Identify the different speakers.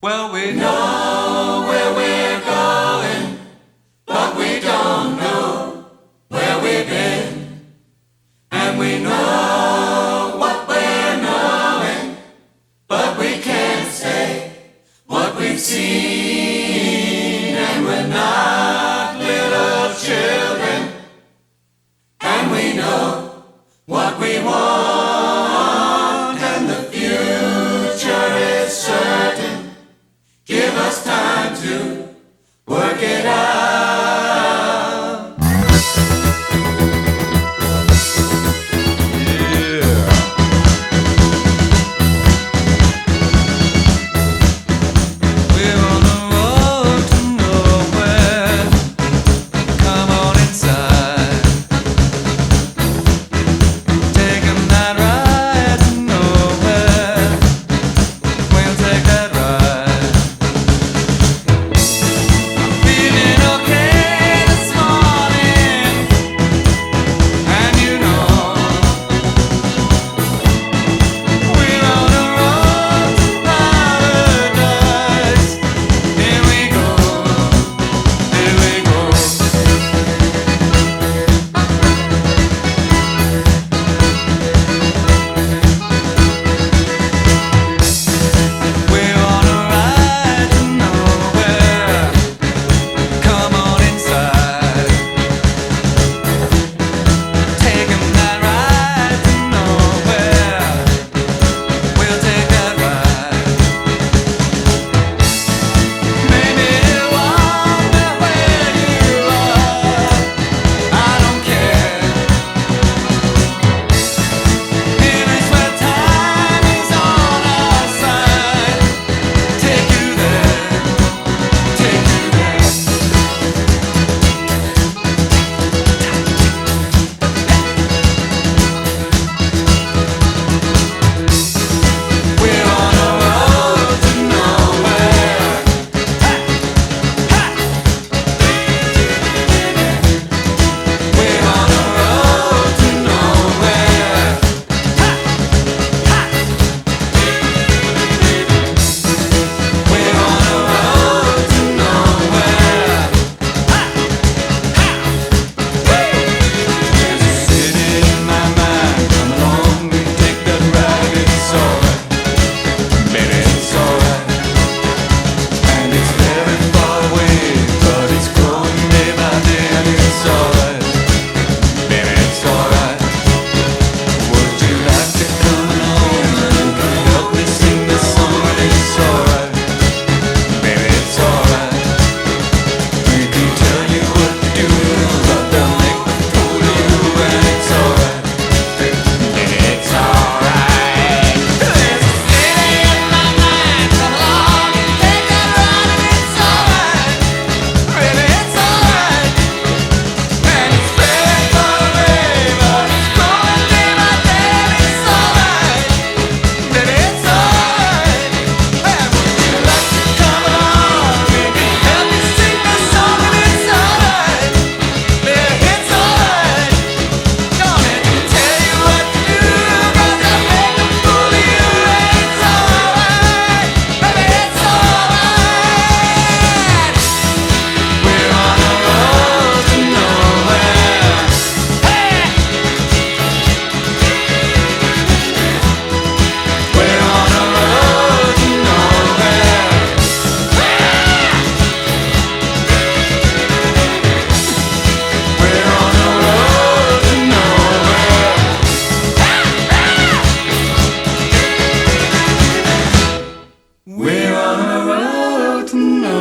Speaker 1: Well, we know where we're going, but we don't know where we've been. And we know what we're knowing, but we can't say what we've seen. And we're not little children, and we know what we want. to know.